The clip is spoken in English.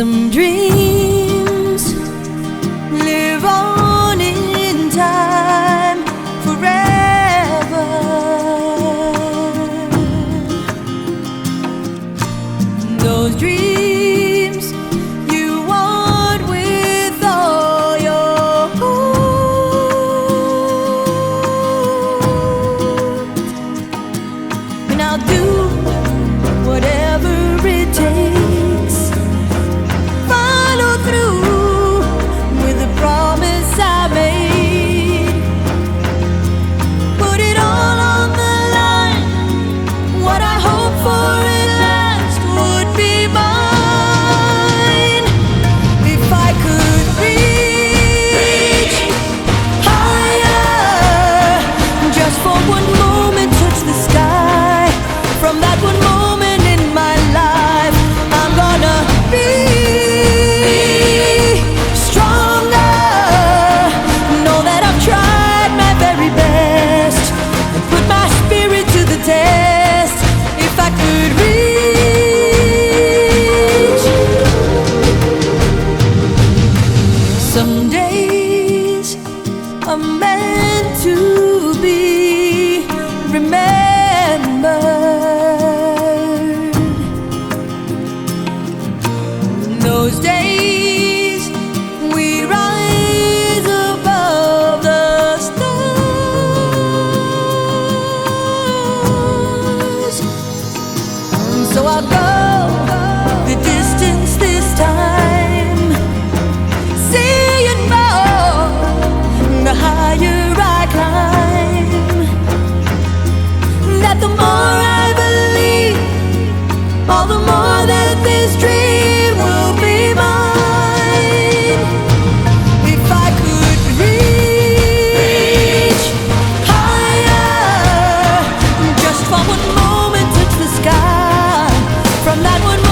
some dreams. to be remembered. Those days. all the more that this dream will be mine. If I could reach higher, just for one moment, touch the sky. From that one.